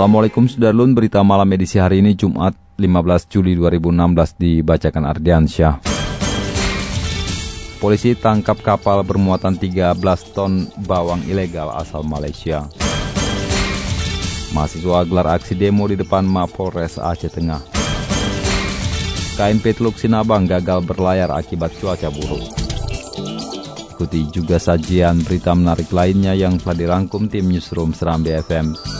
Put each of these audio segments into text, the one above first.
Assalamualaikum Sudarlun, berita malam edisi hari ini Jumat 15 Juli 2016 dibacakan Ardiansyah. Polisi tangkap kapal bermuatan 13 ton bawang ilegal asal Malaysia. Mahasiswa gelar aksi demo di depan Mapolres Aceh Tengah. KNP Teluk Sinabang gagal berlayar akibat cuaca buruk. Ikuti juga sajian berita menarik lainnya yang telah dirangkum tim Newsroom Seram BFM.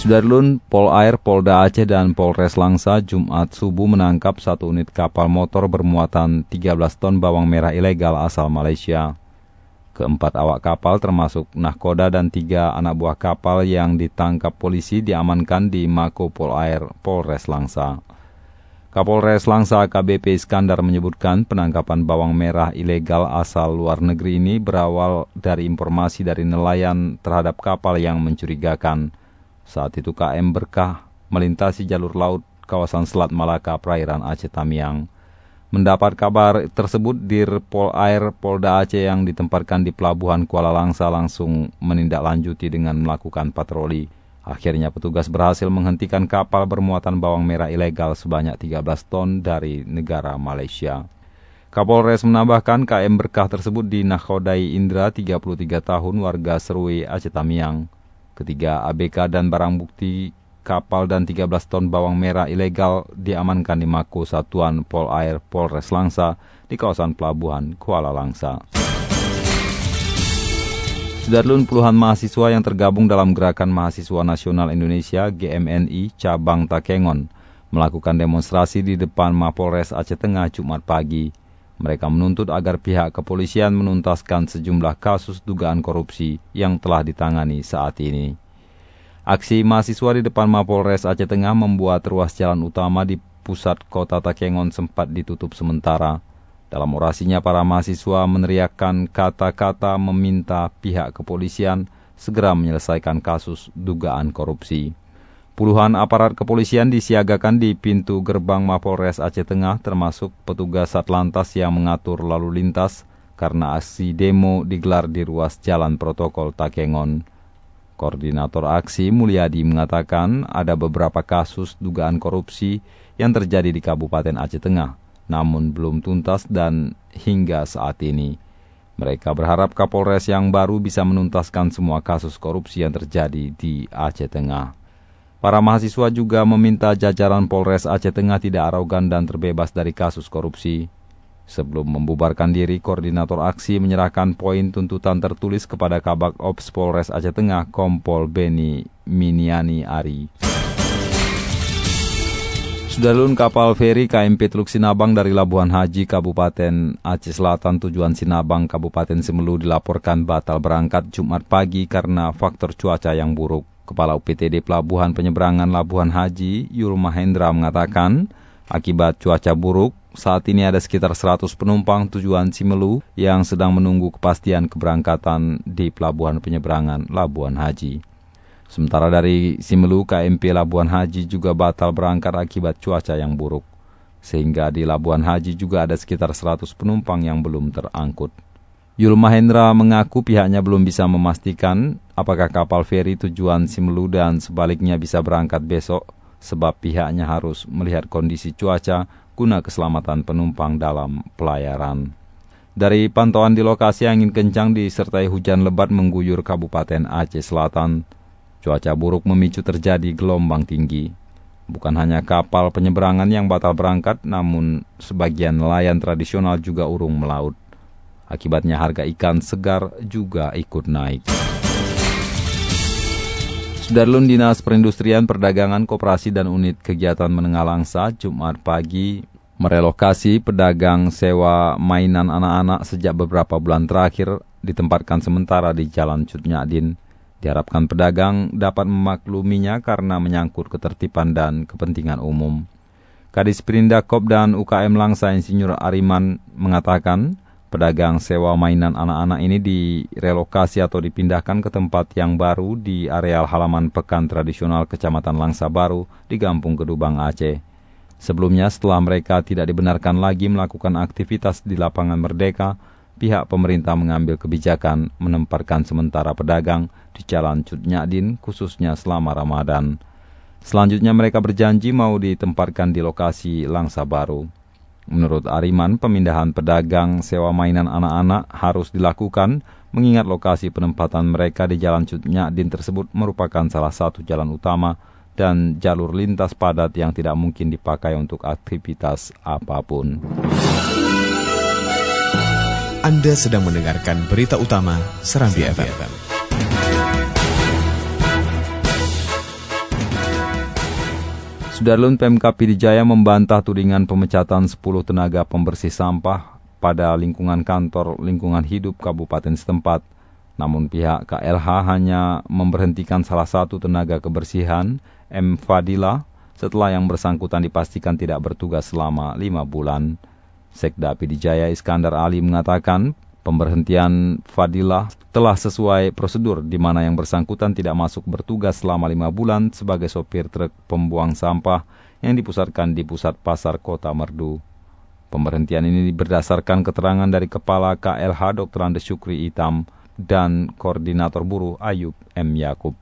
Sudarlun, Pol Air, Polda Aceh, dan Polres Langsa Jumat subuh menangkap satu unit kapal motor bermuatan 13 ton bawang merah ilegal asal Malaysia. Keempat awak kapal termasuk nahkoda dan tiga anak buah kapal yang ditangkap polisi diamankan di Mako Pol Air, Polres Langsa. Kapolres Langsa KBP Iskandar menyebutkan penangkapan bawang merah ilegal asal luar negeri ini berawal dari informasi dari nelayan terhadap kapal yang mencurigakan. Saat itu KM Berkah melintasi jalur laut kawasan Selat Malaka perairan Aceh Tamiang. Mendapat kabar tersebut Dir Pol Air Polda Aceh yang ditempatkan di pelabuhan Kuala Langsa langsung menindaklanjuti dengan melakukan patroli. Akhirnya petugas berhasil menghentikan kapal bermuatan bawang merah ilegal sebanyak 13 ton dari negara Malaysia. Kapolres menambahkan KM Berkah tersebut dinakhodai Indra 33 tahun warga Serui Aceh Tamiang. Ketiga ABK dan barang bukti kapal dan 13 ton bawang merah ilegal diamankan di Mako Satuan Pol Air Polres Langsa di kawasan pelabuhan Kuala Langsa. Sudarlun puluhan mahasiswa yang tergabung dalam Gerakan Mahasiswa Nasional Indonesia GMNI Cabang Takengon melakukan demonstrasi di depan Mapolres Aceh Tengah Jumat pagi. Mereka menuntut agar pihak kepolisian menuntaskan sejumlah kasus dugaan korupsi yang telah ditangani saat ini. Aksi mahasiswa di depan Mapolres Aceh Tengah membuat ruas jalan utama di pusat kota Takengon sempat ditutup sementara. Dalam orasinya, para mahasiswa meneriakkan kata-kata meminta pihak kepolisian segera menyelesaikan kasus dugaan korupsi. Puluhan aparat kepolisian disiagakan di pintu gerbang Mapolres Aceh Tengah termasuk petugas Satlantas yang mengatur lalu lintas karena aksi demo digelar di ruas jalan protokol Takengon. Koordinator aksi Mulyadi mengatakan ada beberapa kasus dugaan korupsi yang terjadi di Kabupaten Aceh Tengah, namun belum tuntas dan hingga saat ini. Mereka berharap Kapolres yang baru bisa menuntaskan semua kasus korupsi yang terjadi di Aceh Tengah. Para mahasiswa juga meminta jajaran Polres Aceh Tengah tidak arogan dan terbebas dari kasus korupsi. Sebelum membubarkan diri, koordinator aksi menyerahkan poin tuntutan tertulis kepada Kabak Ops Polres Aceh Tengah, Kompol Beni Miniani Ari. Sudarlun kapal feri KMP Teluk Sinabang dari Labuan Haji Kabupaten Aceh Selatan tujuan Sinabang Kabupaten Semelu dilaporkan batal berangkat Jumat pagi karena faktor cuaca yang buruk. Kepala UPTD Pelabuhan Penyeberangan Labuan Haji Yul Mahendra mengatakan, akibat cuaca buruk, saat ini ada sekitar 100 penumpang tujuan Simelu yang sedang menunggu kepastian keberangkatan di Pelabuhan Penyeberangan Labuan Haji. Sementara dari Simelu, KMP Labuan Haji juga batal berangkat akibat cuaca yang buruk. Sehingga di Labuan Haji juga ada sekitar 100 penumpang yang belum terangkut. Yul Mahendra mengaku pihaknya belum bisa memastikan apakah kapal feri tujuan Simelu dan sebaliknya bisa berangkat besok sebab pihaknya harus melihat kondisi cuaca guna keselamatan penumpang dalam pelayaran. Dari pantauan di lokasi angin kencang disertai hujan lebat mengguyur Kabupaten Aceh Selatan. Cuaca buruk memicu terjadi gelombang tinggi. Bukan hanya kapal penyeberangan yang batal berangkat, namun sebagian nelayan tradisional juga urung melaut. Akibatnya harga ikan segar juga ikut naik. Sudarlun Dinas Perindustrian Perdagangan Koperasi dan Unit Kegiatan Menengah Langsa Jumat pagi merelokasi pedagang sewa mainan anak-anak sejak beberapa bulan terakhir ditempatkan sementara di Jalan Cutnyadin. Diharapkan pedagang dapat memakluminya karena menyangkut ketertiban dan kepentingan umum. Kadis Perindakop dan UKM Langsa Insinyur Ariman mengatakan, Pedagang sewa mainan anak-anak ini direlokasi atau dipindahkan ke tempat yang baru di areal halaman pekan tradisional Kecamatan Langsa Baru di Gampung Kedubang Aceh. Sebelumnya setelah mereka tidak dibenarkan lagi melakukan aktivitas di lapangan Merdeka, pihak pemerintah mengambil kebijakan menempatkan sementara pedagang di Jalan Cudnyadin khususnya selama Ramadan. Selanjutnya mereka berjanji mau ditempatkan di lokasi Langsa Baru. Menurut Ariman, pemindahan pedagang sewa mainan anak-anak harus dilakukan mengingat lokasi penempatan mereka di Jalan Cutnyadin tersebut merupakan salah satu jalan utama dan jalur lintas padat yang tidak mungkin dipakai untuk aktivitas apa pun. Anda sedang mendengarkan berita utama Serambi FM. Sudarlun Pemkap Pidijaya membantah tudingan pemecatan 10 tenaga pembersih sampah pada lingkungan kantor lingkungan hidup Kabupaten setempat. Namun pihak KLH hanya memberhentikan salah satu tenaga kebersihan, M. Fadila, setelah yang bersangkutan dipastikan tidak bertugas selama lima bulan. Sekda Pidijaya Iskandar Ali mengatakan Pemberhentian Fadilah telah sesuai prosedur di mana yang bersangkutan tidak masuk bertugas selama lima bulan sebagai sopir truk pembuang sampah yang dipusatkan di pusat pasar kota Merdu. Pemberhentian ini berdasarkan keterangan dari Kepala KLH Dr. Andes Syukri Itam dan Koordinator Buruh Ayub M. Yakub.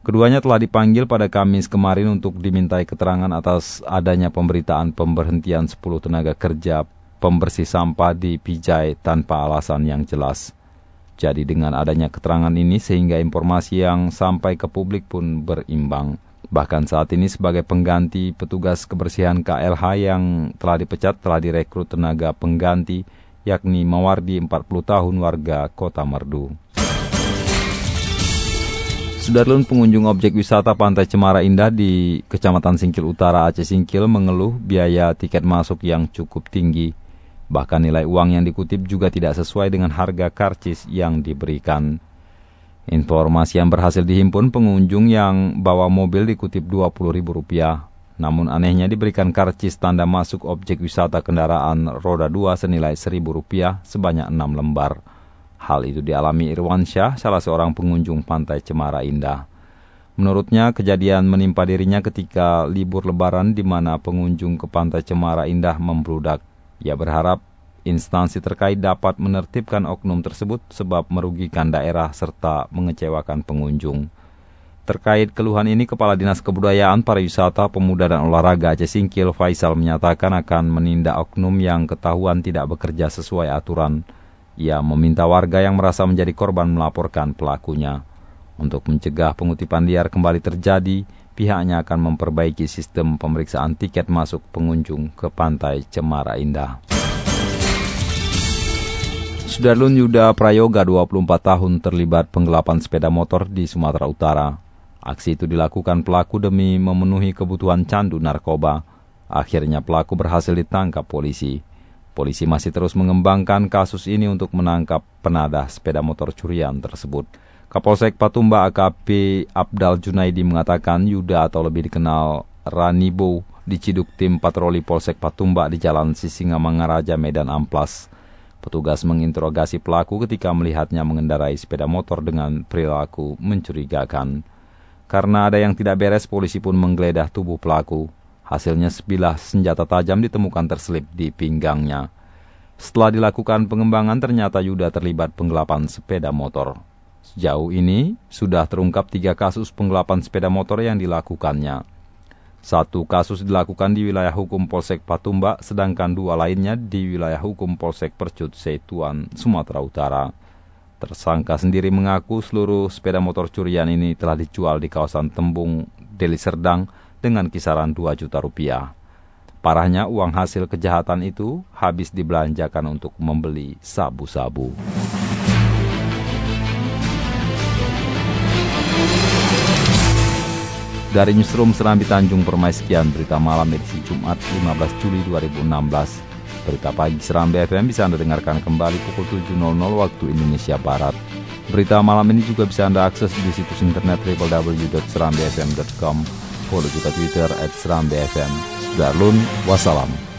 Keduanya telah dipanggil pada Kamis kemarin untuk dimintai keterangan atas adanya pemberitaan pemberhentian 10 tenaga kerja pembersih sampah di Pijai tanpa alasan yang jelas. Jadi dengan adanya keterangan ini sehingga informasi yang sampai ke publik pun berimbang. Bahkan saat ini sebagai pengganti petugas kebersihan KLH yang telah dipecat telah direkrut tenaga pengganti yakni Mawardi 40 tahun warga Kota Merdu. Sudarlun pengunjung objek wisata Pantai Cemara Indah di Kecamatan Singkil Utara Aceh Singkil mengeluh biaya tiket masuk yang cukup tinggi. Bahkan nilai uang yang dikutip juga tidak sesuai dengan harga karcis yang diberikan. Informasi yang berhasil dihimpun pengunjung yang bawa mobil dikutip Rp20.000. Namun anehnya diberikan karcis tanda masuk objek wisata kendaraan roda 2 senilai Rp1.000 sebanyak 6 lembar. Hal itu dialami Irwan Syah, salah seorang pengunjung pantai Cemara Indah. Menurutnya, kejadian menimpa dirinya ketika libur lebaran di mana pengunjung ke pantai Cemara Indah membludak. Ia berharap instansi terkait dapat menertibkan oknum tersebut sebab merugikan daerah serta mengecewakan pengunjung. Terkait keluhan ini, Kepala Dinas Kebudayaan, Pariwisata, Pemuda dan Olahraga Aceh Singkil Faisal menyatakan akan menindak oknum yang ketahuan tidak bekerja sesuai aturan. Ia meminta warga yang merasa menjadi korban melaporkan pelakunya. Untuk mencegah pengutipan liar kembali terjadi, pihaknya akan memperbaiki sistem pemeriksaan tiket masuk pengunjung ke Pantai Cemara Indah. Sudarlun Yuda Prayoga 24 tahun terlibat penggelapan sepeda motor di Sumatera Utara. Aksi itu dilakukan pelaku demi memenuhi kebutuhan candu narkoba. Akhirnya pelaku berhasil ditangkap polisi. Polisi masih terus mengembangkan kasus ini untuk menangkap penadah sepeda motor curian tersebut. Kapolsek Patumba AKP Abdal Junaidi mengatakan Yuda atau lebih dikenal Ranibo diciduk tim patroli Polsek Patumba di Jalan Sisingamangaraja Medan Amplas. Petugas menginterogasi pelaku ketika melihatnya mengendarai sepeda motor dengan perilaku mencurigakan. Karena ada yang tidak beres, polisi pun menggeledah tubuh pelaku. Hasilnya sebilah senjata tajam ditemukan terselip di pinggangnya. Setelah dilakukan pengembangan, ternyata Yuda terlibat penggelapan sepeda motor. Sejauh ini, sudah terungkap tiga kasus penggelapan sepeda motor yang dilakukannya. Satu kasus dilakukan di wilayah hukum Polsek Patumba, sedangkan dua lainnya di wilayah hukum Polsek Percut Setuan, Sumatera Utara. Tersangka sendiri mengaku seluruh sepeda motor curian ini telah dijual di kawasan Tembung, Deli Serdang, dengan kisaran 2 juta rupiah. Parahnya uang hasil kejahatan itu habis dibelanjakan untuk membeli sabu-sabu. Dari Newsroom Serambi Tanjung Permai sekian berita malam edisi Jumat 15 Juli 2016. Berita pagi Serambi FM bisa Anda dengarkan kembali pukul 7.00 waktu Indonesia Barat. Berita malam ini juga bisa Anda akses di situs internet www.serambifm.com. Follow juga Twitter at Serambi FM. Darlun, wassalam.